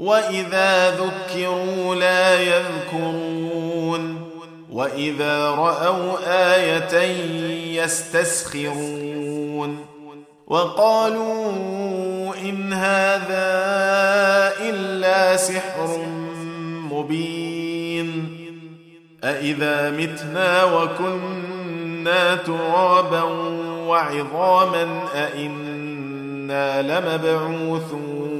واذا ذكروا لا يذكرون واذا راوا إيه يستسخرون وقالوا ان هذا الا سحر مبين أإذا متنا وكنا ترابا وعظاما أإنا لمبعوثون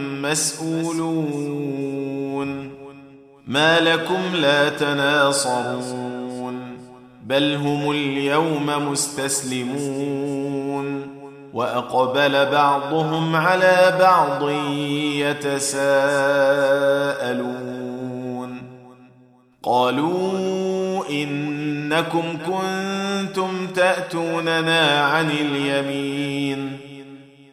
مسؤولون ما لكم لا تناصرون بل هم اليوم مستسلمون. وأقبل بعضهم على بعض يتساءلون. قالوا إنكم كنتم تأتوننا عن اليمين.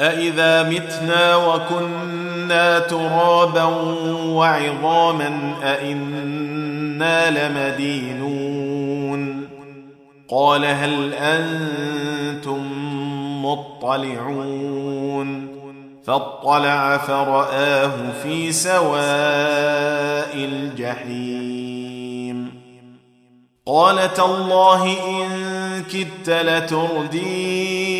أإذا متنا وكنا ترابا وعظاما أئنا لمدينون قال هل أنتم مطلعون فاطلع فرآه في سواء الجحيم قال تالله إن كدت لتردين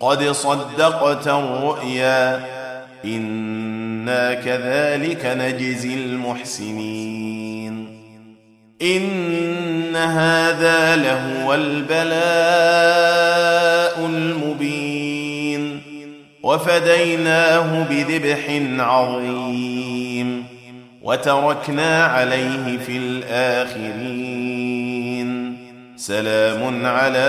قد صدقت الرؤيا. إنا كذلك نجزي المحسنين. إن هذا لهو البلاء المبين. وفديناه بذبح عظيم. وتركنا عليه في الآخرين. سلام على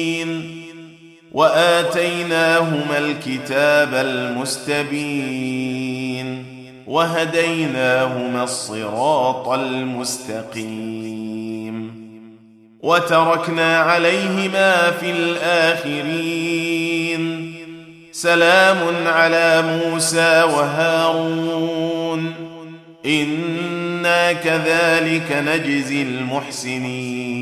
وآتيناهما الكتاب المستبين وهديناهما الصراط المستقيم وتركنا عليهما في الآخرين. سلام على موسى وهارون. إنا كذلك نجزي المحسنين.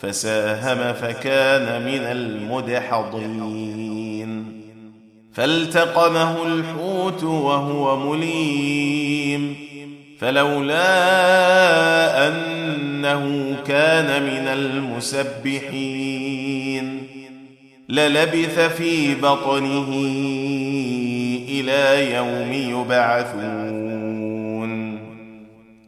فساهم فكان من المدحضين. فالتقمه الحوت وهو مليم. فلولا أنه كان من المسبحين. للبث في بطنه إلى يوم يبعثون.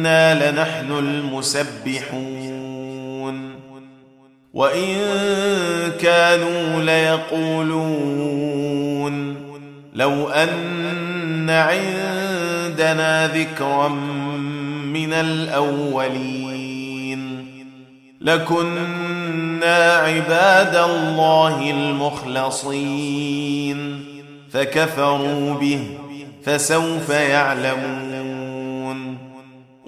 وأنا لنحن المسبحون وان كانوا ليقولون لو ان عندنا ذكرا من الاولين لكنا عباد الله المخلصين فكفروا به فسوف يعلمون